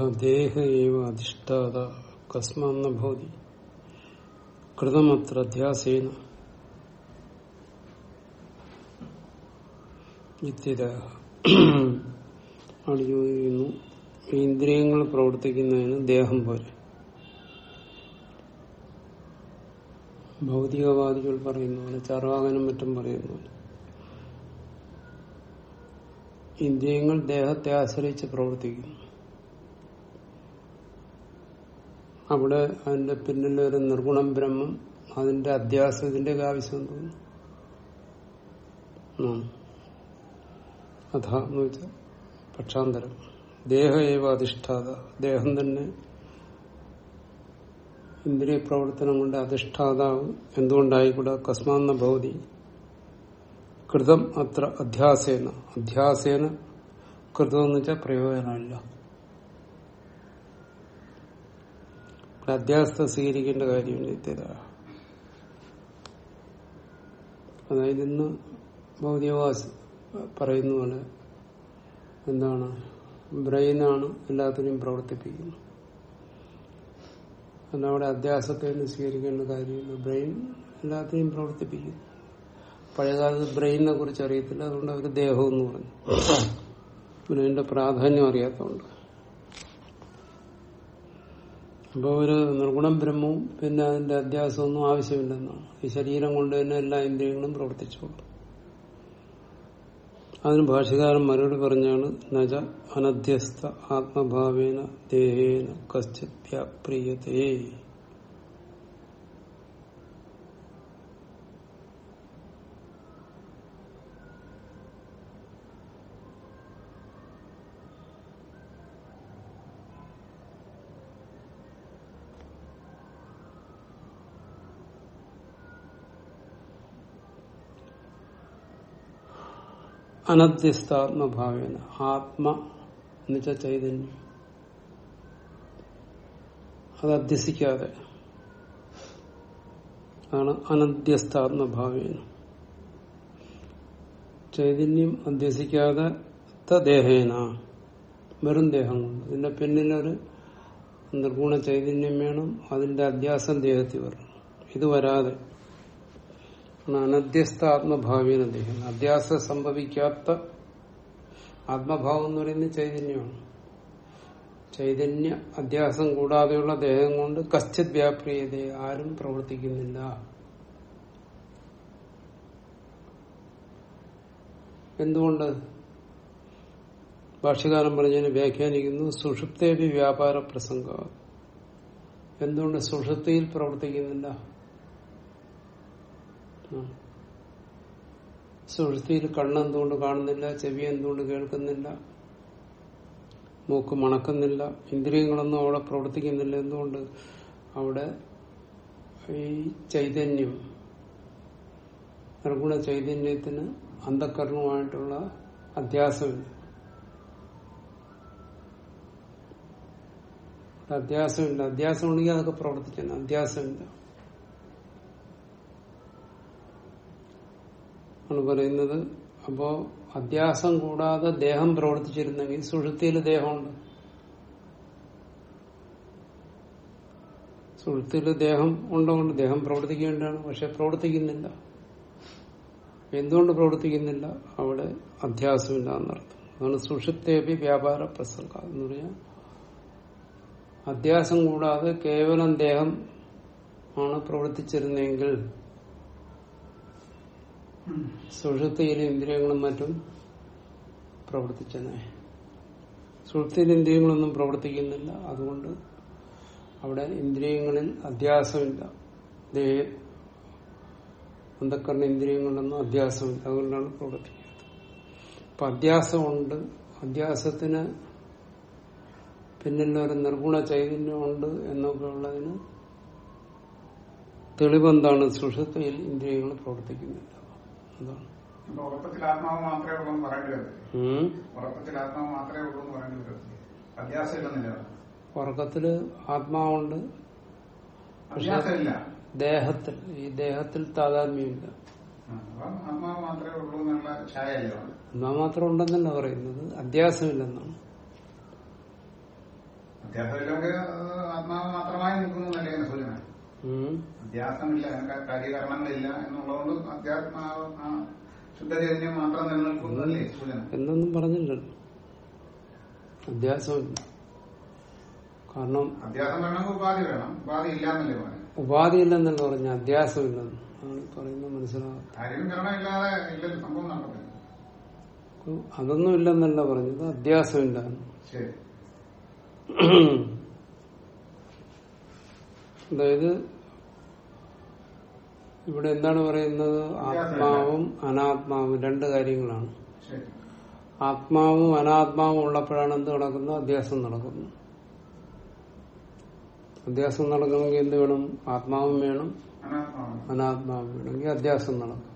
ദേഹ ഏവ അധിഷ്ഠാത കസ്മാന്ന ഭവതി കൃതമത്ര അധ്യാസേന ഈ ഇന്ദ്രിയങ്ങൾ പ്രവർത്തിക്കുന്നതിന് ദേഹം പോലെ। ഭൗതികവാദികൾ പറയുന്ന പോലെ ചർവാകനും മറ്റും പറയുന്ന ഇന്ദ്രിയങ്ങൾ ദേഹത്തെ ആശ്രയിച്ച് പ്രവർത്തിക്കുന്നു। അവിടെ അതിന്റെ പിന്നിൽ ഒരു നിർഗുണം ബ്രഹ്മം അതിന്റെ അധ്യാസത്തിന്റെ ആവശ്യം അഥ എന്ന് വെച്ചാൽ പക്ഷാന്തരം. ദേഹ ഏവ അധിഷ്ഠാത? ദേഹം തന്നെ ഇന്ദ്രിയ പ്രവർത്തനം കൊണ്ട് അധിഷ്ഠാതാവ്. എന്തുകൊണ്ടായിക്കൂടെ? കസ്മാന്ന ഭൗതി കൃതം അത്ര അധ്യാസേന. അധ്യാസേന കൃതം എന്ന് വെച്ചാൽ പ്രയോജനമില്ല. അധ്യാസത്തെ സ്വീകരിക്കേണ്ട കാര്യം നിത്യത അതായത് ഇന്ന് ഭൗതികവാസി പറയുന്ന പോലെ എന്താണ്? ബ്രെയിനാണ് എല്ലാത്തിനെയും പ്രവർത്തിപ്പിക്കുന്നത്. എന്നവിടെ അധ്യാസത്തെ ഒന്നും സ്വീകരിക്കേണ്ട കാര്യമില്ല. ബ്രെയിൻ എല്ലാത്തിനെയും പ്രവർത്തിപ്പിക്കുന്നു പഴയകാലത്ത് ബ്രെയിനിനെ കുറിച്ച് അറിയത്തില്ല. അതുകൊണ്ട് അവർ ദേഹം എന്ന് പറഞ്ഞു. ബ്രെയിനിന്റെ പ്രാധാന്യം അറിയാത്തതുകൊണ്ട്. അപ്പോൾ ഒരു നിർഗുണം ബ്രഹ്മവും പിന്നെ അതിന്റെ അധ്യാസമൊന്നും ആവശ്യമില്ലെന്നാണ്. ഈ ശരീരം കൊണ്ട് തന്നെ എല്ലാ ഇന്ദ്രിയങ്ങളും പ്രവർത്തിച്ചുകൊണ്ട് അതിന് ഭാഷകാരൻ മറുപടി പറഞ്ഞാണ് നജ അനധ്യസ്ഥ ആത്മഭാവേന ദേഹേന കശ്ചിത് വ്യാപ്രിയതേ. അനധ്യസ്ഥാത്മഭാവേന ആത്മ എന്നുവെച്ച ചൈതന്യം. അത് അധ്യസിക്കാതെ ആണ് അനധ്യസ്ഥാത്മഭാവേന ചൈതന്യം അധ്യസിക്കാതെ തദ്ദേഹേന വെറും ദേഹം കൊണ്ട്. ഇതിന്റെ പിന്നിലൊരു നിർഗുണ ചൈതന്യം വേണം. അതിന്റെ അധ്യാസം ദേഹത്തിൽ വരണം. ഇത് വരാതെ അനധ്യസ്ഥ ആത്മഭാവിയാണ് ദേഹം. അധ്യാസ സംഭവിക്കാത്ത ആത്മഭാവം എന്ന് പറയുന്നത് ചൈതന്യമാണ്. ചൈതന്യ അധ്യാസം കൂടാതെയുള്ള ദേഹം കൊണ്ട് കശ്ചിത് വ്യാപ്രിയത ആരും പ്രവർത്തിക്കുന്നില്ല. എന്തുകൊണ്ട്? ഭാഷ്യകാലം പറഞ്ഞതിന് വ്യാഖ്യാനിക്കുന്നു സുഷുപ്തേപി വ്യാപാര പ്രസംഗ എന്തുകൊണ്ട് സുഷുപ്തിയിൽ പ്രവർത്തിക്കുന്നില്ല? സുഷുപ്തിയിൽ കണ്ണെന്തുകൊണ്ട് കാണുന്നില്ല ചെവി എന്തുകൊണ്ട് കേൾക്കുന്നില്ല മൂക്ക് മണക്കുന്നില്ല ഇന്ദ്രിയങ്ങളൊന്നും അവിടെ പ്രവർത്തിക്കുന്നില്ല. എന്തുകൊണ്ട്? അവിടെ ഈ ചൈതന്യം നിർഗുണ ചൈതന്യത്തിന് അന്ധക്കരണവുമായിട്ടുള്ള അധ്യാസമില്ല. അധ്യാസമില്ല. അധ്യാസം ഉണ്ടെങ്കിൽ അതൊക്കെ പ്രവർത്തിക്കണം അധ്യാസമില്ല. ആണ് പറയുന്നത്. അപ്പോ അധ്യാസം കൂടാതെ ദേഹം പ്രവർത്തിച്ചിരുന്നെങ്കിൽ സുഷുതിയിൽ ദേഹമുണ്ട്. സുഷുതിയിൽ ദേഹം ഉണ്ടോണ്ട് ദേഹം പ്രവർത്തിക്കേണ്ടതാണ്. പക്ഷെ പ്രവർത്തിക്കുന്നില്ല. എന്തുകൊണ്ട് പ്രവർത്തിക്കുന്നില്ല? അവിടെ അധ്യാസമില്ല എന്നർത്ഥം അതാണ് സുഷുപ്തേപി വ്യാപാര പ്രസംഗ എന്ന് പറഞ്ഞാൽ അധ്യാസം കൂടാതെ കേവലം ദേഹം ആണ് പ്രവർത്തിച്ചിരുന്നെങ്കിൽ സുഷുപ്തിയിലെ ഇന്ദ്രിയങ്ങളും മറ്റും പ്രവർത്തിച്ചനെ സുഷുപ്തിയിലെ ഇന്ദ്രിയങ്ങളൊന്നും പ്രവർത്തിക്കുന്നില്ല. അതുകൊണ്ട് അവിടെ ഇന്ദ്രിയങ്ങളിൽ അധ്യാസമില്ല. അന്ധക്കരണ ഇന്ദ്രിയങ്ങളിലൊന്നും അധ്യാസമില്ല. അതുകൊണ്ടാണ് പ്രവർത്തിക്കുന്നത്. അപ്പൊ അധ്യാസമുണ്ട്. അധ്യാസത്തിന് പിന്നിൽ ഒരു നിർഗുണ ചൈതന്യമുണ്ട് എന്നൊക്കെ ഉള്ളതിന് തെളിവെന്താണ് സുഷുപ്തിയിൽ ഇന്ദ്രിയങ്ങൾ പ്രവർത്തിക്കുന്നില്ല അപ്പൊ ആത്മാവ് മാത്രമേ ഉള്ളൂ എന്ന് പറയേണ്ടി. ആത്മാവ് മാത്രമേ ഉള്ളൂ എന്ന് പറയേണ്ടി ഉറക്കത്തിൽ ആത്മാവുണ്ട്. പക്ഷെ ദേഹത്തിൽ ഈ ദേഹത്തിൽ താതാത്മ്യമില്ല. ആത്മാവ് മാത്രമേ ഉള്ളൂ എന്നുള്ള ഛായയല്ലേ. ആത്മാവ് മാത്രം ഉണ്ടെന്നല്ല പറയുന്നത്. അധ്യാസമില്ലെന്നാണ്. അധ്യാസമില്ലെങ്കിൽ ആത്മാവ് മാത്രമായി നിൽക്കുന്നതല്ലേ അതിന് സൂചന. അധ്യാസമില്ല അതിനൊക്കെ കാര്യകരണങ്ങളില്ല എന്നുള്ളതുകൊണ്ട് അധ്യാത്മ ശുദ്ധചൈതന്യം മാത്രം നിലനിൽക്കുന്നതല്ലേ സൂചന എന്നൊന്നും പറഞ്ഞില്ല അധ്യാസമില്ല. കാരണം അധ്യാസം വേണമെങ്കിൽ ഉപാധി വേണം. ഉപാധി ഇല്ലാന്നല്ലേ പറഞ്ഞു ഉപാധിയില്ലെന്നല്ല പറഞ്ഞ അധ്യാസം ഇല്ലെന്ന് പറയുന്നത് മനസ്സിലാവും അതൊന്നും ഇല്ലെന്നല്ല പറഞ്ഞത്. അധ്യാസമില്ല. ശരി. അതായത് ഇവിടെ എന്താണ് പറയുന്നത്? ആത്മാവും അനാത്മാവും രണ്ട് കാര്യങ്ങളാണ്. ആത്മാവും അനാത്മാവും ഉള്ളപ്പോഴാണ് എന്ത് നടക്കുന്നത് അധ്യാസം നടക്കുന്നു. അധ്യാസം നടക്കണമെങ്കിൽ എന്ത് വേണം? ആത്മാവും വേണം. അനാത്മാവ്. വേണമെങ്കിൽ അധ്യാസം നടക്കും.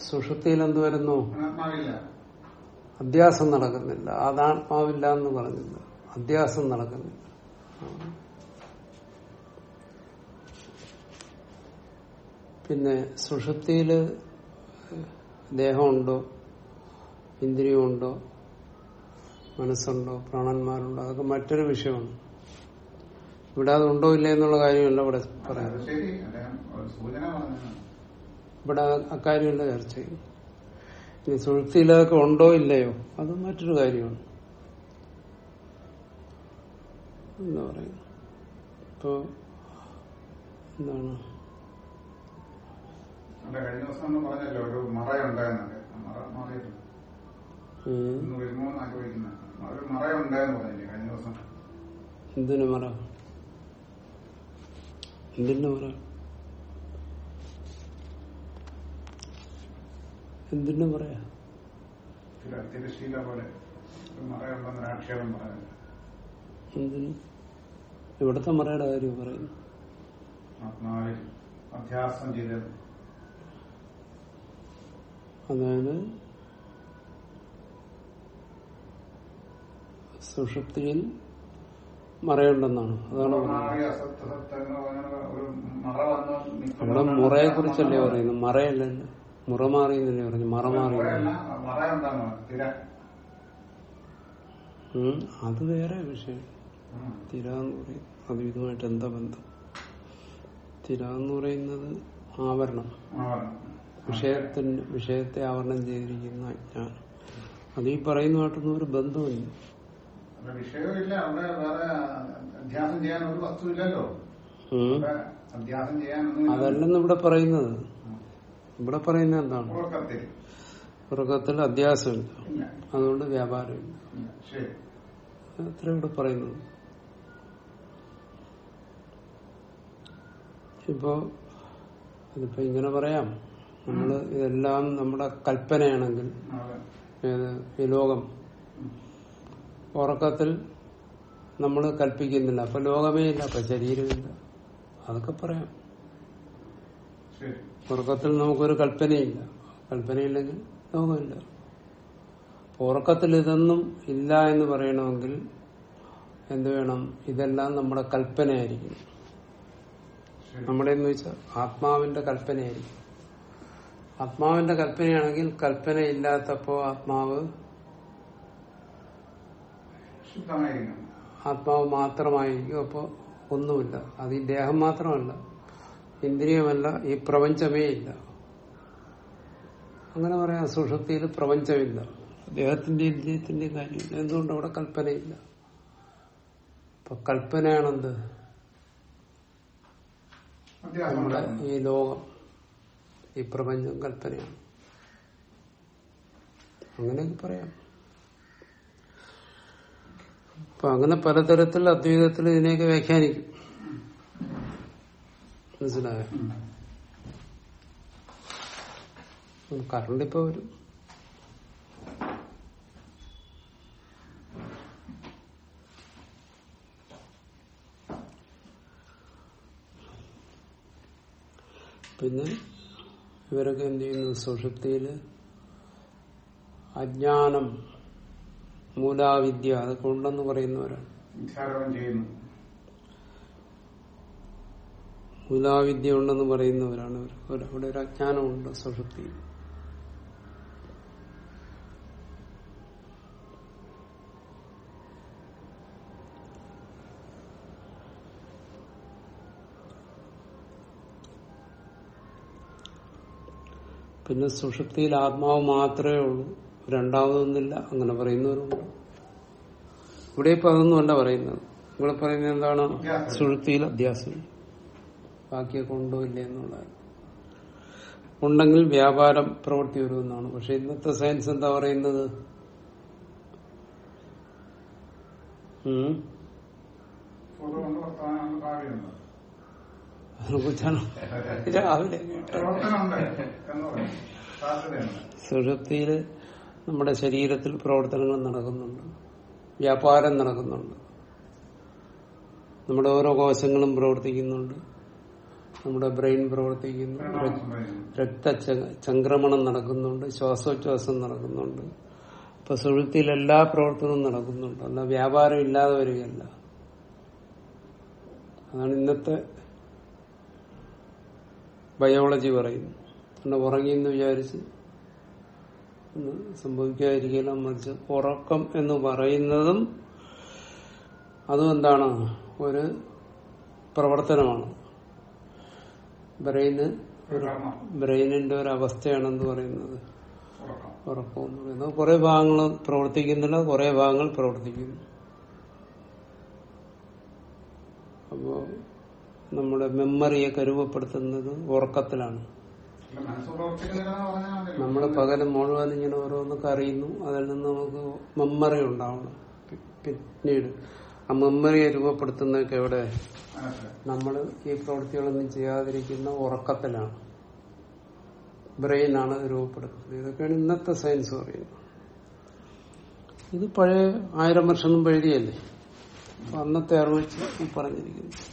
സുഷുതിയിൽ എന്ത് വരുന്നു? അധ്യാസം നടക്കുന്നില്ല. അതാത്മാവില്ല എന്ന് പറഞ്ഞില്ല. അധ്യാസം നടക്കുന്നില്ല. പിന്നെ സുഷുപ്തിയിൽ ദേഹമുണ്ടോ? ഇന്ദ്രിയമുണ്ടോ? മനസ്സുണ്ടോ? പ്രാണന്മാരുണ്ടോ? അതൊക്കെ മറ്റൊരു വിഷയമാണ്. ഇവിടെ അതുണ്ടോ ഇല്ല എന്നുള്ള കാര്യമല്ല ഇവിടെ പറയുന്നത്. ഇവിടെ അക്കാര്യമല്ല ചർച്ച ചെയ്യും. ഇനി ഉണ്ടോ ഇല്ലയോ? അത് മറ്റൊരു കാര്യമാണ്. എന്താ പറയുക? ഇപ്പോ എന്താണ്? അവിടെ കഴിഞ്ഞ ദിവസം ഒന്ന് പറഞ്ഞല്ലോ ഒരു മറയുണ്ടായെന്നൊക്കെ മറ മാറിയിട്ടുണ്ട് ഉം, ഇന്ന് വരുമോ എന്ന് ആലോചിക്കുന്നത് ഒരു മറയുണ്ടായെന്ന് പറഞ്ഞില്ലേ കഴിഞ്ഞ ദിവസം? എന്തിനു മറ? എന്തിനു മറ? എന്തിനു പറയാ തിരശീല പോലെ. മറയുണ്ടെന്നൊരു ആക്ഷേപം എന്തിനു? ഇവിടുത്തെ മറയുടെ കാര്യം പറയുന്നു. ആത്മാവിൽ അധ്യാസം ചെയ്തത്. അതായത് സുഷുപ്തിയിൽ മറയുണ്ടെന്നാണ്. അതാണ് മറ അവിടെ മുറയെ കുറിച്ചല്ലേ പറയുന്നത്? മറയല്ലല്ലോ മുറ മാറിയെന്നല്ലേ പറഞ്ഞു മറ മാറി മുറയല്ല, അത് വേറെ വിഷയം. തിര എന്ന് പറയും. അത് ഇതുമായിട്ട് എന്താ ബന്ധം? തിര എന്ന് പറയുന്നത് ആവരണം. വിഷയത്തിന് വിഷയത്തെ ആവരണം ചെയ്തിരിക്കുന്ന അജ്ഞാനം. അത് ഈ പറയുന്നതായിട്ടൊന്നും ഒരു ബന്ധമില്ല വിഷയമില്ല അവിടെ വേറെ അധ്യാസം ചെയ്യാൻ ഒരു വസ്തു ഇല്ലല്ലോ ഉം. അവിടെ അധ്യാസം ചെയ്യാൻ അതല്ലെന്ന് ഇവിടെ പറയുന്നത്. ഇവിടെ പറയുന്നത് എന്താണ്? ഉറക്കത്തിൽ. അധ്യാസമില്ല. ഇല്ല. അതുകൊണ്ട് വ്യാപാരമില്ല. അത്ര ഇവിടെ പറയുന്നത് ഇപ്പോ ഇതിപ്പോ ഇങ്ങനെ പറയാം. നമ്മൾ ഇതെല്ലാം നമ്മുടെ കൽപ്പനയാണെങ്കിൽ. ഏത് ഈ ലോകം. ഉറക്കത്തിൽ നമ്മൾ കൽപ്പിക്കുന്നില്ല. അപ്പൊ ലോകമേ ഇല്ല അപ്പൊ ശരീരമില്ല. അതൊക്കെ പറയാം. ഉറക്കത്തിൽ നമുക്കൊരു കൽപ്പനയില്ല. കൽപ്പനയില്ലെങ്കിൽ ലോകമില്ല. ഉറക്കത്തിൽ ഇതൊന്നും ഇല്ല എന്ന് പറയണമെങ്കിൽ എന്ത് വേണം? ഇതെല്ലാം നമ്മുടെ കൽപ്പനയായിരിക്കും. നമ്മുടെ എന്ന് വെച്ചാൽ ആത്മാവിന്റെ കൽപ്പനയായിരിക്കും. ആത്മാവിന്റെ കൽപ്പനയാണെങ്കിൽ കൽപ്പന ഇല്ലാത്തപ്പോ ആത്മാവ് ആത്മാവ് മാത്രമായിരിക്കും. അപ്പോ ഒന്നുമില്ല. അത് ഈ ദേഹം മാത്രമല്ല. ഇന്ദ്രിയമല്ല ഈ പ്രപഞ്ചമേ ഇല്ല. അങ്ങനെ പറയാം സുഷുപ്തിയിൽ പ്രപഞ്ചമില്ല. ദേഹത്തിന്റെ ഇന്ദ്രിയത്തിന്റെ കാര്യമില്ല എന്തുകൊണ്ട് അവിടെ കൽപ്പനയില്ല? അപ്പൊ കൽപ്പനയാണെന്ത്? അധ്യാസം നമ്മുടെ. ഈ ലോകം. ഈ പ്രപഞ്ചം കൽപ്പനയാണ്. അങ്ങനെയൊക്കെ പറയാം. അപ്പൊ അങ്ങനെ പലതരത്തിൽ അദ്വൈതത്തിൽ ഇതിനെയൊക്കെ വ്യാഖ്യാനിക്കും. മനസ്സിലായോ? കറണ്ട് ഇപ്പൊ വരും. പിന്നെ ഇവരൊക്കെ എന്ത് ചെയ്യുന്നു? സുഷുപ്തിയിൽ അജ്ഞാനം മൂലാവിദ്യ അതൊക്കെ ഉണ്ടെന്ന് പറയുന്നവരാണ്. മൂലാവിദ്യ ഉണ്ടെന്ന് പറയുന്നവരാണ് ഇവർ. അവിടെ ഒരു അജ്ഞാനമുണ്ട് സുഷുപ്തിയിൽ പിന്നെ സുഷുപ്തിയിൽ ആത്മാവ് മാത്രമേ ഉള്ളൂ. രണ്ടാമതൊന്നുമില്ല. അങ്ങനെ പറയുന്നവരുണ്ട്. ഇവിടെ ഇപ്പൊ അതൊന്നുമല്ല പറയുന്നത്. ഇവിടെ പറയുന്നത് എന്താണ്. സുഷുപ്തിയിൽ അധ്യാസം. ബാക്കിയൊക്കെ ഉണ്ടോ ഇല്ലേ എന്നുള്ളത് ഉണ്ടെങ്കിൽ വ്യാപാരം പ്രവൃത്തി വരുമെന്നാണ്. പക്ഷെ ഇന്നത്തെ സയൻസ് എന്താ പറയുന്നത്? ഉം? രാവിലെ സുഷുപ്തിയിൽ നമ്മുടെ ശരീരത്തിൽ പ്രവർത്തനങ്ങൾ നടക്കുന്നുണ്ട്. വ്യാപാരം നടക്കുന്നുണ്ട്. നമ്മുടെ ഓരോ കോശങ്ങളും പ്രവർത്തിക്കുന്നുണ്ട്. നമ്മുടെ ബ്രെയിൻ പ്രവർത്തിക്കുന്നു രക്ത ചംക്രമണം നടക്കുന്നുണ്ട്. ശ്വാസോച്ഛ്വാസം നടക്കുന്നുണ്ട്. ഇപ്പൊ സുഹൃത്തിയിൽ എല്ലാ പ്രവർത്തനവും നടക്കുന്നുണ്ട്. അല്ല വ്യാപാരം ഇല്ലാതെ വരികയല്ല. അതാണ് ഇന്നത്തെ ബയോളജി പറയുന്നു. പിന്നെ ഉറങ്ങിയെന്ന് വിചാരിച്ച് സംഭവിക്കാതിരിക്കില്ല മറിച്ച് ഉറക്കം എന്ന് പറയുന്നതും അതും എന്താണ് ഒരു പ്രവർത്തനമാണ്. ബ്രെയിന് ഒരു ബ്രെയിനിന്റെ ഒരു അവസ്ഥയാണെന്ന് പറയുന്നത്. ഉറക്കം എന്ന് പറയുന്നത്. കുറെ ഭാഗങ്ങൾ പ്രവർത്തിക്കുന്നില്ല കുറെ ഭാഗങ്ങൾ പ്രവർത്തിക്കുന്നു. അപ്പോ നമ്മുടെ മെമ്മറിയെ കരുവപ്പെടുത്തുന്നത് ഉറക്കത്തിലാണ്. നമ്മൾ പകൽ മുഴുവൻ ഇങ്ങനെ ഓരോന്നൊക്കെ അറിയുന്നു. അതിൽ നിന്ന് നമുക്ക് മെമ്മറി ഉണ്ടാവണം. പിന്നീട് ആ മെമ്മറിയെ രൂപപ്പെടുത്തുന്നതൊക്കെ എവിടെ? നമ്മൾ ഈ പ്രവൃത്തികളൊന്നും ചെയ്യാതിരിക്കുന്ന ഉറക്കത്തിലാണ്. ബ്രെയിനാണ് അത് രൂപപ്പെടുത്തുന്നത്. ഇതൊക്കെയാണ് ഇന്നത്തെ സയൻസ് പറയുന്നത്. ഇത് പഴയ ആയിരം വർഷം മുമ്പ് എഴുതിയല്ലേ അന്നത്തെ അറിവ് പറഞ്ഞിരിക്കുന്നു.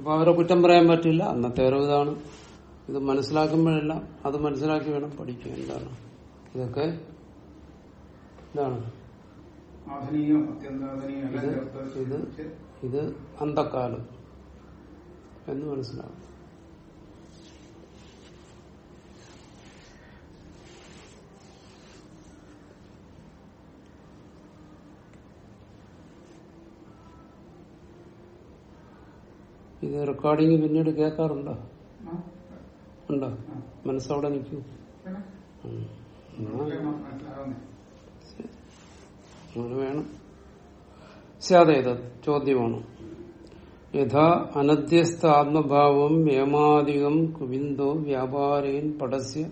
അപ്പൊ അവരെ കുറ്റം പറയാൻ പറ്റില്ല. അന്നത്തെ ഒരു ഇതാണ്. ഇത് മനസ്സിലാക്കുമ്പോഴെല്ലാം അത് മനസ്സിലാക്കി വേണം പഠിക്കുക എന്താണ്? ഇതൊക്കെ ഇതാണ്. ഇത് ഇത് അന്ധക്കാലം ഇത് അന്തക്കാലം എന്ന് മനസ്സിലാവും ഇത് റെക്കോർഡിങ് പിന്നീട് കേൾക്കാറുണ്ടോ? ഉണ്ടോ? മനസ്സോടെ മനസ്സവിടെ നിൽക്കൂ. അങ്ങനെ വേണം. സ്യാതേത് ചോദ്യമാണ്. യഥാ അനധ്യസ്ഥ ആത്മഭാവം ഏമാധികം കുവിന്ദോ വ്യാപാരേൻ പടസ്യ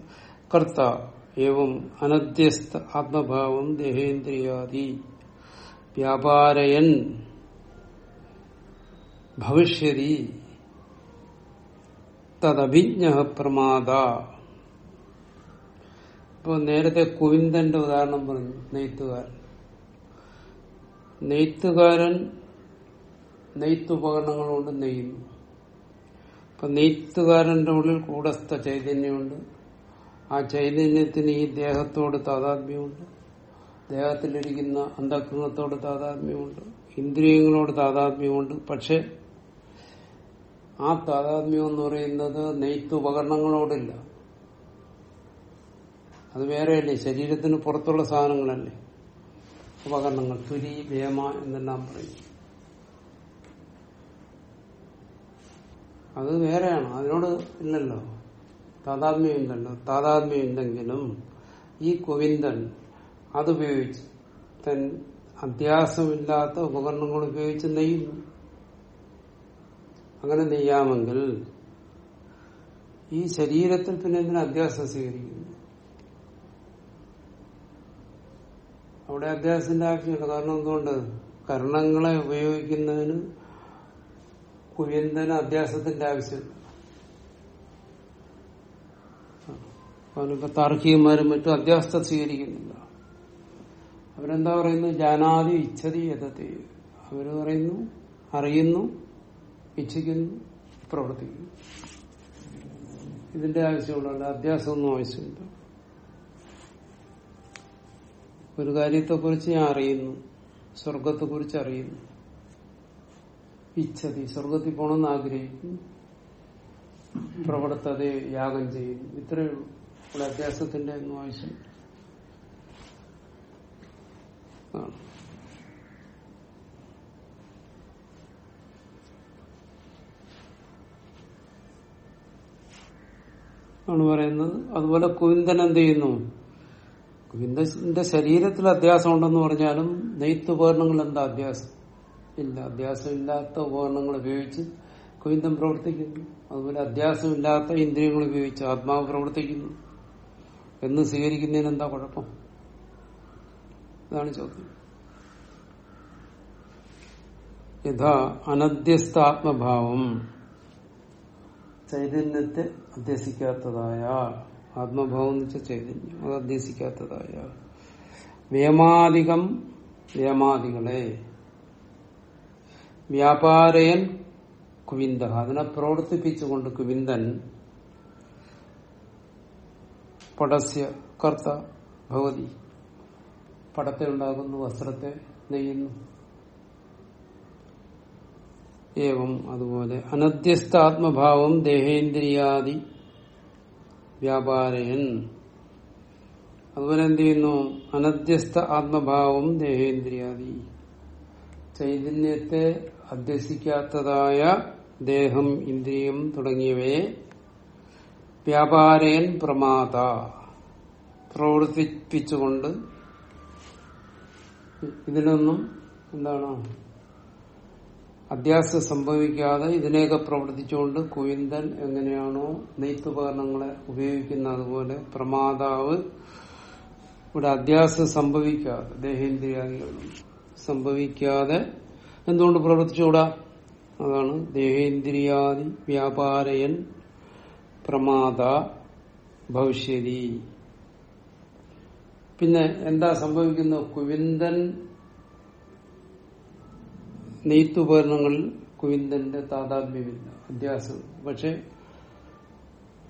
കർത്ത ഏവം അനധ്യസ്ഥ ആത്മഭാവം ദേഹേന്ദ്രിയാദി. വ്യാപാരയൻ ഭവിഷ്യതി തദഭിജ്ഞ പ്രമാദ ഇപ്പൊ നേരത്തെ കുവിന്ദന്റെ ഉദാഹരണം പറഞ്ഞു നെയ്ത്തുകാരൻ. നെയ്ത്തുകാരൻ നെയ്ത്തുപകരണങ്ങൾ കൊണ്ട് നെയ്യുന്നു. അപ്പൊ നെയ്ത്തുകാരന്റെ ഉള്ളിൽ കൂടസ്ഥ ചൈതന്യമുണ്ട്. ആ ചൈതന്യത്തിന് ഈ ദേഹത്തോട് താതാത്മ്യമുണ്ട്. ദേഹത്തിലിരിക്കുന്ന അന്ധകൃതത്തോട് താതാത്മ്യമുണ്ട്. ഇന്ദ്രിയങ്ങളോട് താതാത്മ്യമുണ്ട്. പക്ഷെ ആ താതാത്മ്യം എന്ന് പറയുന്നത് നെയ്ത്ത് ഉപകരണങ്ങളോടില്ല. അത് വേറെയല്ലേ? ശരീരത്തിന് പുറത്തുള്ള സാധനങ്ങളല്ലേ? ഉപകരണങ്ങൾ തുരി വേമ എന്നെല്ലാം പറയും. അത് വേറെയാണ്. അതിനോട് ഇല്ലല്ലോ. താതാത്മ്യം ഇല്ലല്ലോ താതാത്മ്യം ഉണ്ടെങ്കിലും ഈ കോവിന്ദൻ അതുപയോഗിച്ച് തൻ അധ്യാസമില്ലാത്ത ഉപകരണങ്ങൾ ഉപയോഗിച്ച് നെയ്യുന്നു. അങ്ങനെ നെയ്യാമെങ്കിൽ ഈ ശരീരത്തിൽ പിന്നെ എന്തിനാ അധ്യാസം സ്വീകരിക്കുന്നു. അവിടെ അധ്യാസത്തിന്റെ ആവശ്യമില്ല. കാരണം എന്തുകൊണ്ട്? കർണങ്ങളെ ഉപയോഗിക്കുന്നതിന് കുര്യന്തന് അധ്യാസത്തിന്റെ ആവശ്യം. അവനിപ്പോ താർക്കികന്മാരും മറ്റും അധ്യാസത്തെ സ്വീകരിക്കുന്നില്ല. അവരെന്താ പറയുന്നു ജാനാതി ഇച്ഛതി യഥത്തെ അവർ പറയുന്നു അറിയുന്നു ഇച്ഛിക്കുന്നു പ്രവർത്തിക്കുന്നു ഇതിന്റെ ആവശ്യമുള്ള അധ്യാസമൊന്നും ആവശ്യമില്ല. ഒരു കാര്യത്തെക്കുറിച്ച് ഞാൻ അറിയുന്നു. സ്വർഗത്തെക്കുറിച്ച് അറിയുന്നു. ഇച്ഛതി സ്വർഗത്തിൽ പോകണമെന്ന് ആഗ്രഹിക്കുന്നു. പ്രവർത്തത യാഗം ചെയ്യുന്നു. ഇത്രയേ ഉള്ളൂ. ഇവിടെ അഭ്യാസത്തിന്റെ ഒന്നും ആവശ്യം ആണ് പറയുന്നത്. അതുപോലെ കുവിന്ദൻ എന്ത് ചെയ്യുന്നു? കുവിന്ദന്റെ ശരീരത്തിൽ അധ്യാസം ഉണ്ടെന്ന് പറഞ്ഞാലും നെയ്ത്ത് ഉപകരണങ്ങൾ എന്താ അധ്യാസം ഇല്ല അധ്യാസം ഇല്ലാത്ത ഉപകരണങ്ങൾ ഉപയോഗിച്ച് കുവിന്ദൻ പ്രവർത്തിക്കുന്നു. അതുപോലെ അധ്യാസം ഇല്ലാത്ത ഇന്ദ്രിയങ്ങൾ ഉപയോഗിച്ച് ആത്മാവ് പ്രവർത്തിക്കുന്നു. എന്ന് സ്വീകരിക്കുന്നതിന് എന്താ കുഴപ്പം? ഇതാണ് ചോദ്യം. യഥാ അനധ്യസ്ഥാത്മഭാവം ചൈതന്യത്തെ അധ്യസിക്കാത്തതായ ആത്മഭാവം എന്ന് വെച്ചാൽ ചൈതന്യം അത് അധ്യസിക്കാത്തതായ വ്യാമാധികം വ്യാമാദികളെ വ്യാപാരയൻ കുവിന്ദ. അതിനെ പ്രവർത്തിപ്പിച്ചുകൊണ്ട് കുവിന്ദൻ പടസ്യ കർത്ത ഭഗവതി പടത്തെ ഉണ്ടാകുന്നു വസ്ത്രത്തെ നെയ്യുന്നു. ഏവം അതുപോലെ അനധ്യസ്ഥ ആത്മഭാവം ദേഹേന്ദ്രിയാദി വ്യാപാരയൻ. അതുപോലെ എന്ത് ചെയ്യുന്നു? അനധ്യസ്ഥ ആത്മഭാവം ദേഹേന്ദ്രിയാദി. ചൈതന്യത്തെ അധ്യസിക്കാത്തതായ ദേഹം ഇന്ദ്രിയം തുടങ്ങിയവയെ വ്യാപാരയൻ പ്രമാത. പ്രവർത്തിപ്പിച്ചുകൊണ്ട് ഇതിനൊന്നും എന്താണ്? അധ്യാസം സംഭവിക്കാതെ ഇതിനെയൊക്കെ പ്രവർത്തിച്ചുകൊണ്ട് കുയന്തൻ എങ്ങനെയാണോ നെയ്ത്തുപകരണങ്ങളെ ഉപയോഗിക്കുന്ന അതുപോലെ പ്രമാതാവ് ഇവിടെ അധ്യാസം സംഭവിക്കാതെ ദേഹേന്ദ്രിയാദികളും സംഭവിക്കാതെ എന്തുകൊണ്ട് പ്രവർത്തിച്ചുകൂടാ? അതാണ് ദേഹേന്ദ്രിയാദി വ്യാപാരയൻ പ്രമാത ഭവിഷ്യതി. പിന്നെ എന്താ സംഭവിക്കുന്നത്? കുവിന്ദൻ നെയ്ത്തുപകരണങ്ങളിൽ കുവിന്ദന്റെ താതാത്മ്യമില്ല അധ്യാസം പക്ഷെ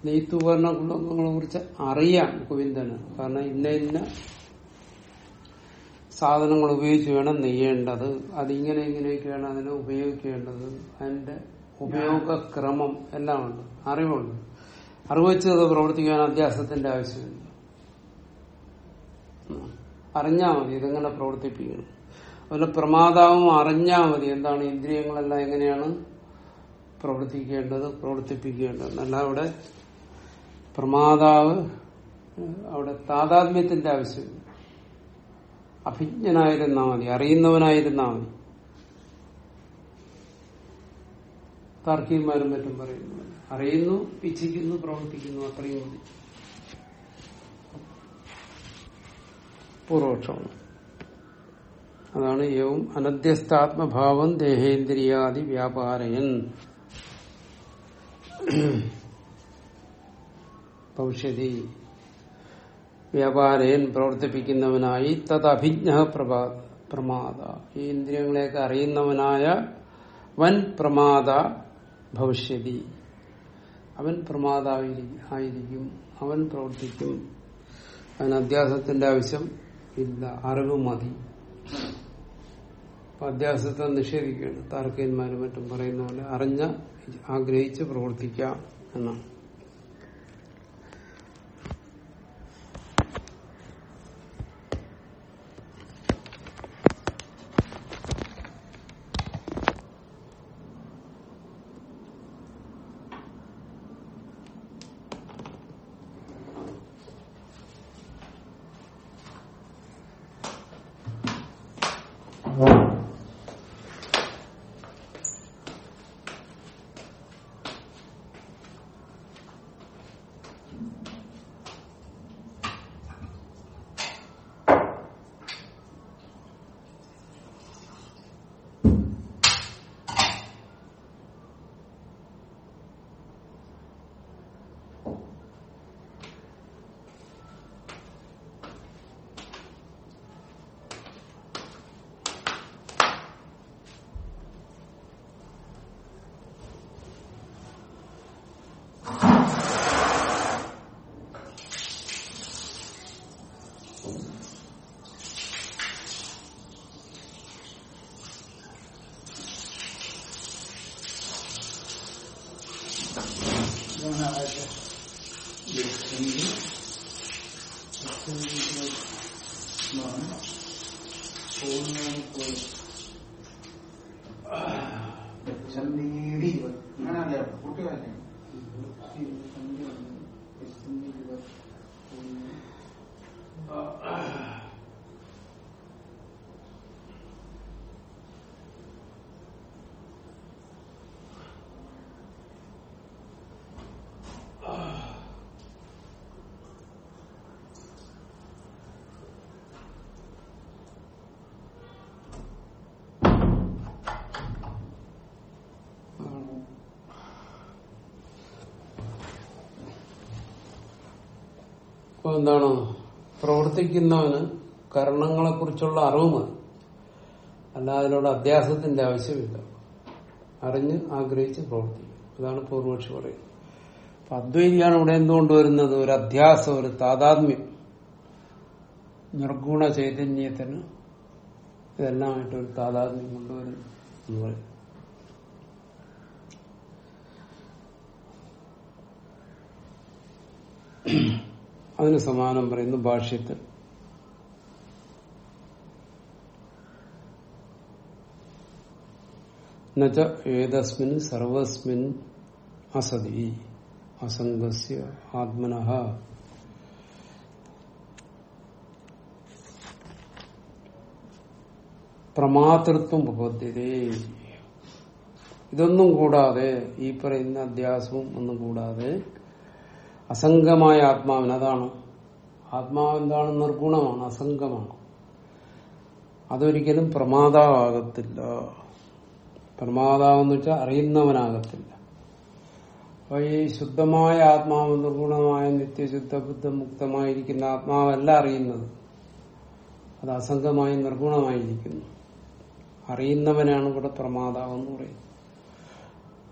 നെയ്ത്തുപകരണങ്ങളെ കുറിച്ച് അറിയാം കുവിന്ദന് കാരണം ഇന്ന ഇന്ന സാധനങ്ങൾ ഉപയോഗിച്ച് വേണം നെയ്യേണ്ടത്. അതിങ്ങനെ ഇങ്ങനെയൊക്കെയാണ് അതിനെ ഉപയോഗിക്കേണ്ടത്. അതിന്റെ ഉപയോഗക്രമം എല്ലാം ഉണ്ട് അറിവുണ്ട്. അറിവ് വെച്ച് അത് പ്രവർത്തിക്കാൻ അധ്യാസത്തിന്റെ ആവശ്യമില്ല. അറിഞ്ഞാൽ മതി. ഇതെങ്ങനെ പ്രവർത്തിപ്പിക്കണം? അതുപോലെ പ്രമാതാവും അറിഞ്ഞാൽ മതി എന്താണ് ഇന്ദ്രിയങ്ങളെല്ലാം എങ്ങനെയാണ് പ്രവർത്തിക്കേണ്ടത് പ്രവർത്തിപ്പിക്കേണ്ടത്. എന്നല്ല അവിടെ പ്രമാതാവ് അവിടെ താതാത്മ്യത്തിന്റെ ആവശ്യം. അഭിജ്ഞനായിരുന്നാ മതി അറിയുന്നവനായിരുന്നാ മതി. താർക്കികന്മാരും മറ്റും പറയുന്നു അറിയുന്നു ഇച്ഛിക്കുന്നു പ്രവർത്തിക്കുന്നു അത്രയും മതി. പൂർവക്ഷമാണ് അതാണ് യവും അനധ്യസ്ഥാത്മഭാവം ദേഹേന്ദ്രിയാദി വ്യാപാരയൻ. ഭവിഷ്യതി. വ്യാപാരയൻ പ്രവർത്തിപ്പിക്കുന്നവനായി തത് അഭിജ്ഞ പ്രമാദ. ഈ ഇന്ദ്രിയങ്ങളെയൊക്കെ അറിയുന്നവനായ വൻ പ്രമാദ ഭവിഷ്യതി. അവൻ പ്രമാദായിരിക്കും അവൻ പ്രവർത്തിക്കും. അതിന് അധ്യാസത്തിന്റെ ആവശ്യം ഇല്ല. അറിവ് മതി. അധ്യാസത്തെ നിഷേധിക്കുകയാണ്. താർക്കന്മാരും മറ്റും പറയുന്ന പോലെ അറിഞ്ഞ ആഗ്രഹിച്ച് പ്രവർത്തിക്കാം എന്നാണ്. അപ്പൊ എന്താണ്? പ്രവർത്തിക്കുന്നവന് കർണങ്ങളെ കുറിച്ചുള്ള അറിവ് മതി. അല്ല അതിനോട് അധ്യാസത്തിന്റെ ആവശ്യമില്ല. അറിഞ്ഞ് ആഗ്രഹിച്ച് പ്രവർത്തിക്കും. അതാണ് പൂർവക്ഷി പറയുന്നത്. അപ്പൊ അദ്വൈതിയാണ് ഇവിടെ എന്തുകൊണ്ടുവരുന്നത്? ഒരു അധ്യാസം ഒരു താതാത്മ്യം. നിർഗുണ ചൈതന്യത്തിന് ഇതെല്ലാമായിട്ട് ഒരു താതാത്മ്യം കൊണ്ടുവരുന്നു എന്ന് അതിന് സമാനം പറയുന്നു ഭാഷ്യത്തിൽ. എന്നുവെച്ച ഏതസ്മിൻ സർവസ്മിൻ അസതി അസംഗസ്യ ആത്മനഃ പ്രമാതൃത്വം ഉപപദ്ധ്യതേ ഇതൊന്നും കൂടാതെ ഈ പറയുന്ന അധ്യാസവും ഒന്നും കൂടാതെ അസംഗമായ ആത്മാവിന് അതാണ്. ആത്മാവ് എന്താണ്? നിർഗുണമാണ് അസംഗമാണ്. അതൊരിക്കലും പ്രമാതാവാകത്തില്ല. പ്രമാതാവെന്ന് വെച്ചാൽ അറിയുന്നവനാകത്തില്ല. അപ്പൊ ഈ ശുദ്ധമായ ആത്മാവ് നിർഗുണമായ നിത്യശുദ്ധ ബുദ്ധമുക്തമായിരിക്കുന്ന ആത്മാവല്ല അറിയുന്നത്. അത് അസംഗമായി നിർഗുണമായിരിക്കുന്നു. അറിയുന്നവനാണ് ഇവിടെ പ്രമാതാവെന്ന് പറയുന്നത്.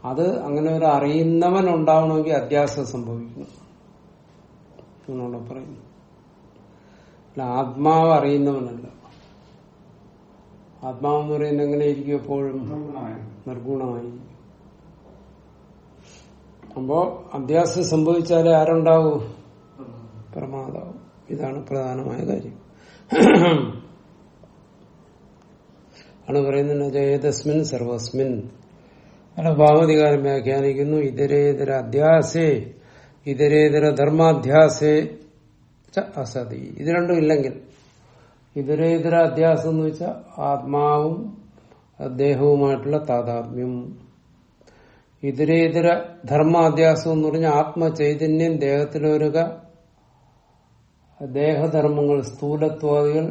അത് അങ്ങനെ ഒരു അറിയുന്നവൻ ഉണ്ടാവണമെങ്കിൽ അധ്യാസം സംഭവിക്കണം എന്നോട് പറയുന്നു. ആത്മാവ് അറിയുന്നവനല്ല. ആത്മാവെന്ന് പറയുന്നത് എങ്ങനെയിരിക്കും എപ്പോഴും? നിർഗുണമായി. അപ്പോ അധ്യാസം സംഭവിച്ചാലേ ആരുണ്ടാവൂ? പ്രമാതാവും ഇതാണ് പ്രധാനമായ കാര്യം. ആണ് പറയുന്നത് ഏതസ്മിൻ സർവസ്മിൻ. അല്ല ഭാവതികാരം വ്യാഖ്യാനിക്കുന്നു. ഇതരേതര അധ്യാസേ ഇതരേതര ധർമാധ്യാസേ അസതി. ഇത് രണ്ടും ഇല്ലെങ്കിൽ. ഇതരേതര അധ്യാസം എന്ന് വെച്ചാൽ ആത്മാവും ദേഹവുമായിട്ടുള്ള താതാത്മ്യം. ഇതരേതര ധർമാധ്യാസം എന്ന് പറഞ്ഞാൽ ആത്മചൈതന്യം ദേഹത്തിലൊരുക ദേഹധർമ്മങ്ങൾ സ്ഥൂലത്വാദികൾ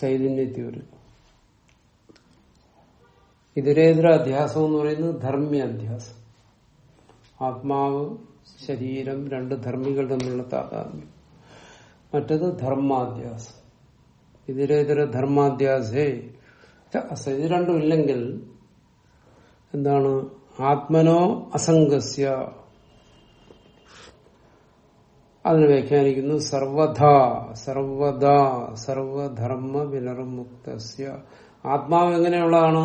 ചൈതന്യത്തിൽ വരും ഇതരേതര അധ്യാസം എന്ന് പറയുന്നത് ധർമ്മ്യ അധ്യാസം ആത്മാവ് ശരീരം രണ്ട് ധർമ്മികൾ തമ്മിലുള്ള താതാത്മ്യം മറ്റത് ധർമാധ്യാസം ഇതരേതര ധർമാധ്യാസേ ഇത് രണ്ടും ഇല്ലെങ്കിൽ എന്താണ്? ആത്മനോ അസംഗസ്യ. അതിന് വ്യാഖ്യാനിക്കുന്നു സർവധാ സർവദാ സർവധർമ്മ വിനർമുക്തസ്യ. ആത്മാവ് എങ്ങനെയുള്ളതാണ്?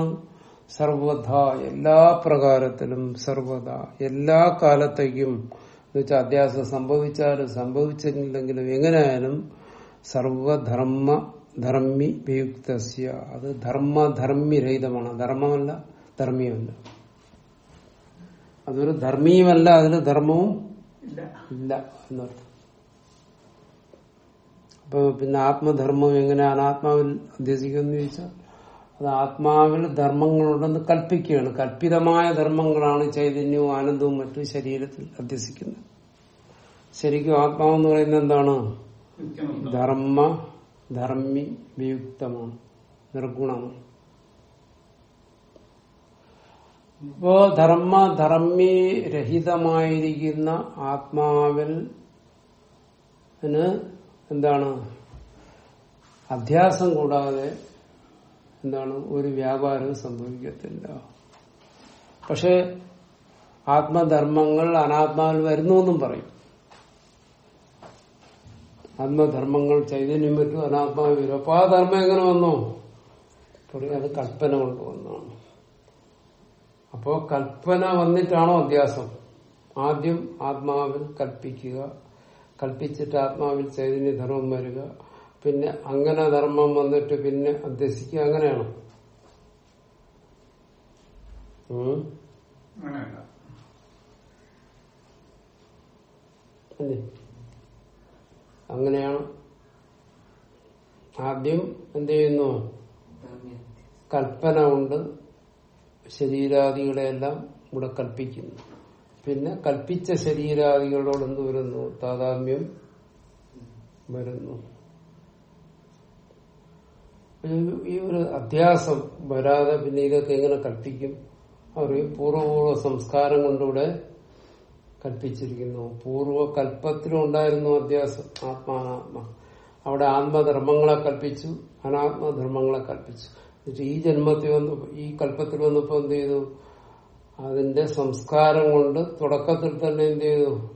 സർവധ എല്ലാ പ്രകാരത്തിലും സർവത എല്ലാ കാലത്തേക്കും. എന്നുവെച്ചാൽ അധ്യാസം സംഭവിച്ചാലും സംഭവിച്ചില്ലെങ്കിലും എങ്ങനെയായാലും സർവധർമ്മ ധർമ്മി വിയുക്തസ്യ. അത് ധർമ്മധർമ്മി രഹിതമാണ് ധർമ്മമല്ല ധർമ്മിയുമല്ല. അതൊരു ധർമ്മിയുമല്ല അതിന് ധർമ്മവും ഇല്ല. എന്നർത്ഥം. അപ്പൊ പിന്നെ ആത്മധർമ്മം എങ്ങനെ അനാത്മാവിൽ അധ്യസിക്കുമെന്ന് ചോദിച്ചാൽ അത് ആത്മാവിൽ ധർമ്മങ്ങളുണ്ടെന്ന് കൽപ്പിക്കുകയാണ്. കൽപ്പിതമായ ധർമ്മങ്ങളാണ് ചൈതന്യവും ആനന്ദവും മറ്റും ശരീരത്തിൽ അധ്യസിക്കുന്നത് ശരിക്കും ആത്മാവെന്ന് പറയുന്നത് എന്താണ്? ധർമ്മ ധർമ്മി വിയുക്തമാണ് നിർഗുണമാണ്. ഇപ്പോ ധർമ്മ ധർമ്മി രഹിതമായിരിക്കുന്ന ആത്മാവിൽ എന്താണ്? അധ്യാസം കൂടാതെ എന്താണ് ഒരു വ്യാപാരവും സംഭവിക്കത്തില്ല. പക്ഷെ ആത്മധർമ്മങ്ങൾ അനാത്മാവിൽ വരുന്നു എന്നും പറയും. ആത്മധർമ്മങ്ങൾ ചൈതന്യം പറ്റും അനാത്മാവ് വരും. അപ്പൊ ആ ധർമ്മം എങ്ങനെ വന്നു? തുടങ്ങി അത് കൽപ്പന കൊണ്ട് വന്നാണ് അപ്പോ കൽപ്പന വന്നിട്ടാണോ അധ്യാസം ആദ്യം ആത്മാവിൽ കൽപ്പിക്കുക കൽപ്പിച്ചിട്ട് ആത്മാവിൽ ചൈതന്യധർമ്മം വരിക പിന്നെ അങ്ങനെ ധർമ്മം വന്നിട്ട് പിന്നെ അധ്യസിക്കുക അങ്ങനെയാണ്? അങ്ങനെയാണ്? ആദ്യം എന്ത് ചെയ്യുന്നു? കൽപ്പന ശരീരാദികളെ എല്ലാം ഇവിടെ കൽപ്പിക്കുന്നു. പിന്നെ കൽപ്പിച്ച ശരീരാദികളോട് എന്ത് വരുന്നു? താതാത്മ്യം വരുന്നു. ഈ- ഒരു അധ്യാസം വരാതെ പിന്നെ ഇതൊക്കെ എങ്ങനെ കൽപ്പിക്കും? അവർ പൂർവപൂർവ സംസ്കാരം കൊണ്ടിവിടെ കൽപ്പിച്ചിരിക്കുന്നു. പൂർവകൽപ്പത്തിലും ഉണ്ടായിരുന്നു അധ്യാസം ആത്മാനാത്മ അവിടെ ആത്മധർമ്മങ്ങളെ കൽപ്പിച്ചു അനാത്മധർമ്മങ്ങളെ കൽപ്പിച്ചു. എന്നിട്ട് ഈ ജന്മത്തിൽ വന്ന് ഈ കൽപ്പത്തിൽ വന്നപ്പോ എന്ത് ചെയ്തു? അതിന്റെ സംസ്കാരം കൊണ്ട് തുടക്കത്തിൽ തന്നെ എന്ത് ചെയ്തു?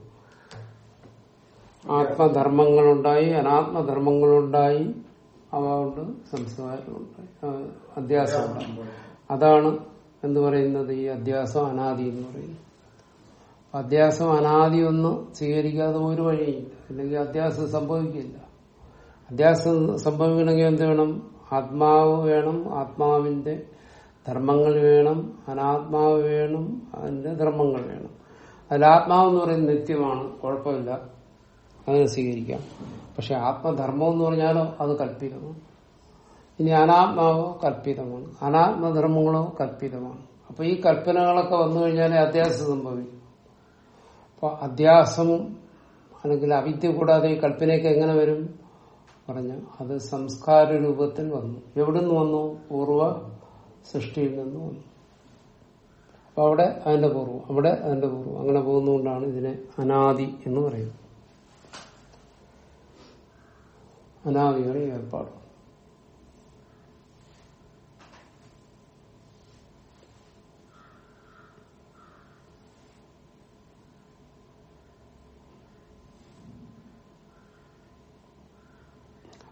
ആത്മധർമ്മങ്ങളുണ്ടായി അനാത്മധർമ്മങ്ങളുണ്ടായി. അവ സംസ്കാരമുണ്ട് അധ്യാസമുണ്ട് അതാണ് എന്ന് പറയുന്നത് ഈ അധ്യാസം അനാദി എന്ന് പറയുന്നത്. അധ്യാസം അനാദി ഒന്നും സ്വീകരിക്കാതെ ഒരു വഴിയില്ല. അല്ലെങ്കിൽ അധ്യാസം സംഭവിക്കില്ല. അധ്യാസം സംഭവിക്കണമെങ്കിൽ എന്ത് വേണം? ആത്മാവ് വേണം ആത്മാവിന്റെ ധർമ്മങ്ങൾ വേണം അനാത്മാവ് വേണം അതിന്റെ ധർമ്മങ്ങൾ വേണം. അതിൽ ആത്മാവ് എന്ന് പറയുന്നത് നിത്യമാണ് കുഴപ്പമില്ല. അതിനെ സ്വീകരിക്കാം. പക്ഷെ ആത്മധർമ്മം എന്ന് പറഞ്ഞാലോ അത് കല്പിതമാണ് ഇനി അനാത്മാവോ കല്പിതമാണ് അനാത്മധർമ്മങ്ങളോ കല്പിതമാണ് അപ്പൊ ഈ കൽപ്പനകളൊക്കെ വന്നു കഴിഞ്ഞാൽ അധ്യാസം സംഭവിക്കും. അപ്പൊ അധ്യാസവും അല്ലെങ്കിൽ അവിദ്യ കൂടാതെ ഈ കൽപ്പനയൊക്കെ എങ്ങനെ വരും? പറഞ്ഞ അത് സംസ്കാര രൂപത്തിൽ വന്നു. എവിടുന്ന് വന്നു? പൂർവ സൃഷ്ടിയിൽ നിന്ന് വന്നു. അപ്പൊ അവിടെ അതിന്റെ പൂർവം. അവിടെ അതിന്റെ പൂർവം. അങ്ങനെ പോകുന്നതുകൊണ്ടാണ് ഇതിനെ അനാദി എന്ന് പറയുന്നത്. അനാദിയുടെ ഏർപ്പാട്.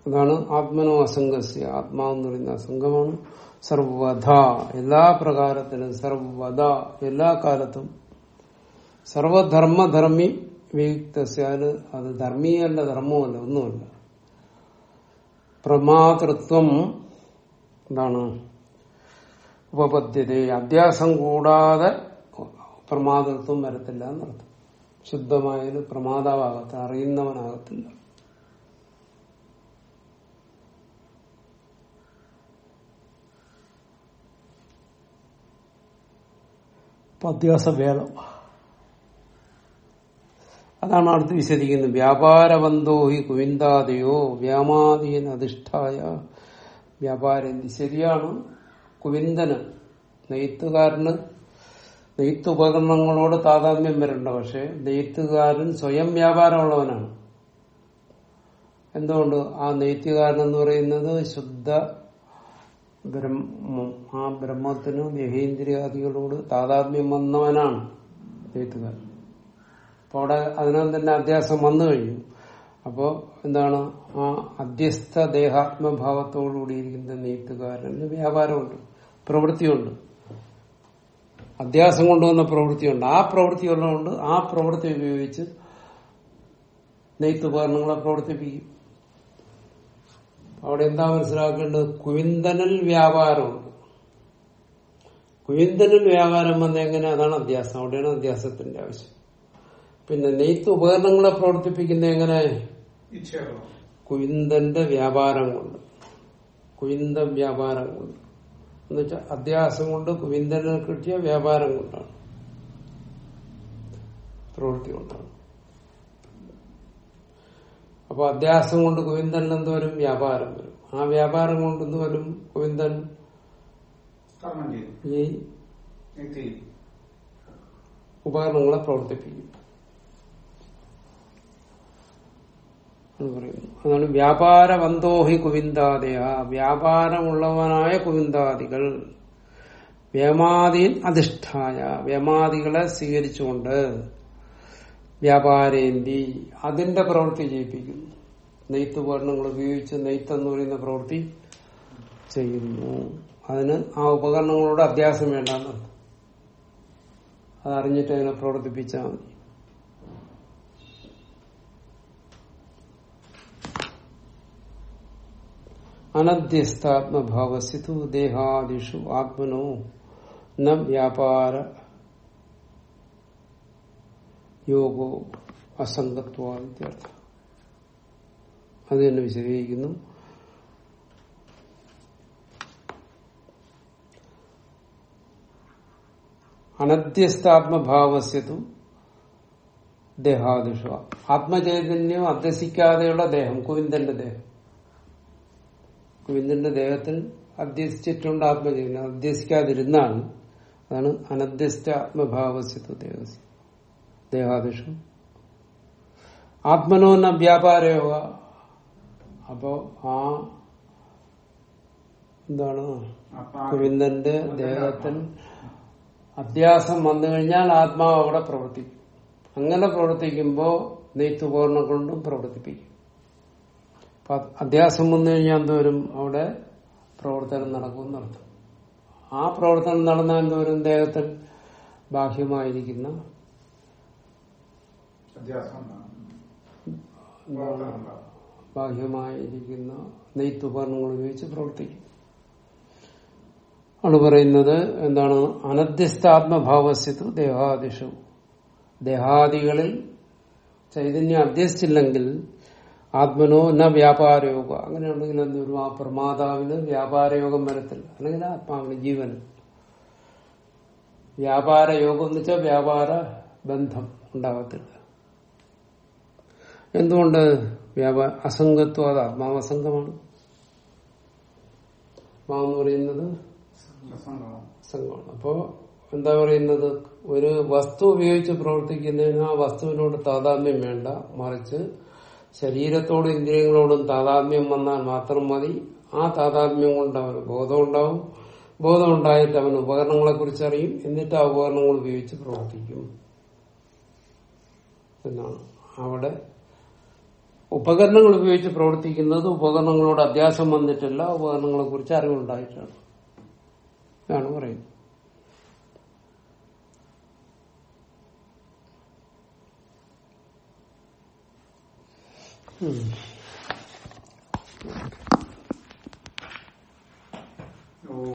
അതാണ് ആത്മനോ അസംഗസ്യ. ആത്മാവെന്ന് പറയുന്ന അസംഗമാണ്. സർവധ. എല്ലാ പ്രകാരത്തിലും സർവധ. എല്ലാ കാലത്തും സർവധർമ്മധർമ്മി വിയുക്തസ്യ. അത് ധർമ്മീയല്ല ധർമ്മമല്ല ഒന്നുമല്ല. പ്രമാതൃത്വം എന്താണ്? ഉപപദ്ധ്യത. അധ്യാസം കൂടാതെ പ്രമാതൃത്വം വരത്തില്ല എന്നർത്ഥം. ശുദ്ധമായത് പ്രമാതാവാകത്തില്ല അറിയുന്നവനാകത്തില്ല. അപ്പൊ അധ്യാസം അതാണ് അടുത്ത് വിശദിക്കുന്നത് വ്യാപാരബന്ധോ ഹി കുവിന്ദാദിയോ വ്യാമാദീൻ അധിഷ്ഠായ. വ്യാപാര ശരിയാണ്. കുവിന്ദന് നെയ്ത്തുകാരന് നെയ്ത്ത് ഉപകരണങ്ങളോട് താതാത്മ്യം വരണ്ട. പക്ഷെ നെയ്ത്തുകാരൻ സ്വയം വ്യാപാരമുള്ളവനാണ്. എന്തുകൊണ്ട്? ആ നെയ്ത്തുകാരൻ എന്ന് പറയുന്നത് ശുദ്ധ ബ്രഹ്മം. ആ ബ്രഹ്മത്തിന് ദേഹേന്ദ്രിയാദികളോട് താതാത്മ്യം വന്നവനാണ് നെയ്ത്തുകാരൻ. അപ്പൊ അവിടെ അതിനകം തന്നെ അധ്യാസം വന്നു കഴിഞ്ഞു. അപ്പോ എന്താണ്? ആ അധ്യസ്ഥ ദേഹാത്മഭാവത്തോടുകൂടിയിരിക്കുന്ന നെയ്ത്തുകാരന് വ്യാപാരമുണ്ട് പ്രവൃത്തിയുണ്ട്. അധ്യാസം കൊണ്ടുവന്ന പ്രവൃത്തിയുണ്ട്. ആ പ്രവൃത്തി ഉള്ളതുകൊണ്ട് ആ പ്രവൃത്തി ഉപയോഗിച്ച് നെയ്ത്തുപകരണങ്ങളെ പ്രവർത്തിപ്പിക്കും. അവിടെ എന്താ മനസ്സിലാക്കേണ്ടത്? കുവിന്തനൽ വ്യാപാരമുണ്ട്. കുവിന്തനൽ വ്യാപാരം വന്ന എങ്ങനെ അതാണ് അധ്യാസം. അവിടെയാണ് അധ്യാസത്തിന്റെ ആവശ്യം. പിന്നെ നെയ്ത്ത് ഉപകരണങ്ങളെ പ്രവർത്തിപ്പിക്കുന്ന എങ്ങനെ? കുവിന്ദന്റെ വ്യാപാരം കൊണ്ട്. കുവിന്ദ വ്യാപാരം കൊണ്ട്. എന്നുവെച്ചാൽ അധ്യാസം കൊണ്ട് കുവിന്ദന് കിട്ടിയ വ്യാപാരം കൊണ്ടാണ്. പ്രവൃത്തി കൊണ്ടാണ്. അപ്പൊ അധ്യാസം കൊണ്ട് കുവിന്ദൻ എന്തോരും വ്യാപാരം വരും. ആ വ്യാപാരം കൊണ്ട് എന്തോരും ചെയ്യും. ഈ ഉപകരണങ്ങളെ പ്രവർത്തിപ്പിക്കും. എന്ന് പറയുന്നു അതാണ് വ്യാപാരബന്ധോഹി കുവിന്ദാദയ. വ്യാപാരമുള്ളവനായ കുവിന്ദാദികൾ വ്യാമാദിയിൽ അധിഷ്ഠായ. വ്യാമാദികളെ സ്വീകരിച്ചുകൊണ്ട് വ്യാപാരേന്തി അതിന്റെ പ്രവൃത്തി ചെയ്യിപ്പിക്കുന്നു നെയ്ത്ത് ഉപകരണങ്ങൾ ഉപയോഗിച്ച് നെയ്ത്ത് എന്ന് പറയുന്ന പ്രവൃത്തി ചെയ്യുന്നു. അതിന് ആ ഉപകരണങ്ങളോട് അത്യാസം വേണ്ടെന്ന്. അതറിഞ്ഞിട്ട് അതിനെ പ്രവർത്തിപ്പിച്ചാൽ മതി. അനധ്യസ്ഥാത്മഭാവസിതു ദേഹാദിഷു ആത്മനോ ന വ്യാപാര യോഗോ അസംഗത്വാദിത്യർത്ഥ അത് തന്നെ വിശദീകരിക്കുന്നു. അനധ്യസ്ഥാത്മഭാവസ്യത്തും ദേഹാദിഷ. ആത്മചൈതന്യം അധ്യസിക്കാതെയുള്ള ദേഹം കുവിന്ദന്റെ ദേഹം. കുവിന്ദന്റെ ദേഹത്തിൽ അധ്യസിച്ചിട്ടുണ്ട് ആത്മജീവനം അധ്യസിക്കാതിരുന്നാണ് അതാണ് അനധ്യസ്ഥ ആത്മഭാവസ്യത്വ ദേഹസ്യ ദേഹാദിഷു ആത്മനോന്ന വ്യാപാരയോഗ. അപ്പോ ആ എന്താണ്? ഗോവിന്ദന്റെ ദേഹത്തിൽ അധ്യാസം വന്നു കഴിഞ്ഞാൽ ആത്മാവ് അവിടെ പ്രവർത്തിക്കും. അങ്ങനെ പ്രവർത്തിക്കുമ്പോ നെയ്ത്തുപകരണം കൊണ്ടും പ്രവർത്തിപ്പിക്കും. അധ്യാസം വന്നു കഴിഞ്ഞാൽ എന്തോരും അവിടെ പ്രവർത്തനം നടക്കും നടത്തും ആ പ്രവർത്തനം നടന്നാൽ എന്തോരും ദേഹത്തിൽ ബാഹ്യമായിരിക്കുന്ന. ബാഹ്യമായിരിക്കുന്ന നെയ്ത്തുപകരണങ്ങൾ ഉപയോഗിച്ച് പ്രവർത്തിക്കും. ആണ് പറയുന്നത് എന്താണ്? അനധ്യസ്ഥാത്മഭാവസ്യത്തു ദേഹാദിഷു. ദേഹാദികളിൽ ചൈതന്യം അധ്യസിച്ചില്ലെങ്കിൽ ആത്മനോ ന വ്യാപാരയോഗ. അങ്ങനെയുണ്ടെങ്കിൽ എന്തൊരു ആ പ്രമാതാവിന് വ്യാപാരയോഗം വരത്തില്ല. അല്ലെങ്കിൽ ആത്മാവിന് ജീവന് വ്യാപാരയോഗം എന്ന് വെച്ചാൽ വ്യാപാര ബന്ധം ഉണ്ടാകത്തില്ല എന്തുകൊണ്ട്? വ്യാപാര അസംഗത്വം അത് ആത്മാവ് അസംഗമാണ്. ആത്മാവെന്ന് പറയുന്നത് അസംഗമാണ്. അപ്പോ എന്താ പറയുന്നത്? ഒരു വസ്തു ഉപയോഗിച്ച് പ്രവർത്തിക്കുന്നതിന് ആ വസ്തുവിനോട് താതാമ്യം വേണ്ട. മറിച്ച് ശരീരത്തോടും ഇന്ദ്രിയങ്ങളോടും താതാത്മ്യം വന്നാൽ മാത്രം മതി. ആ താതാത്മ്യം കൊണ്ട് അവന് ബോധം ഉണ്ടാവും. ബോധം ഉണ്ടായിട്ട് അവൻ ഉപകരണങ്ങളെ കുറിച്ച് അറിയും എന്നിട്ട് ആ ഉപകരണങ്ങൾ ഉപയോഗിച്ച് പ്രവർത്തിക്കും. എന്നാണ്. അവിടെ ഉപകരണങ്ങൾ ഉപയോഗിച്ച് പ്രവർത്തിക്കുന്നത് ഉപകരണങ്ങളോട് അധ്യാസം വന്നിട്ടില്ല. ഉപകരണങ്ങളെ കുറിച്ച് അറിവുണ്ടായിട്ടാണ്. ഇതാണ് പറയുന്നത്. Mm.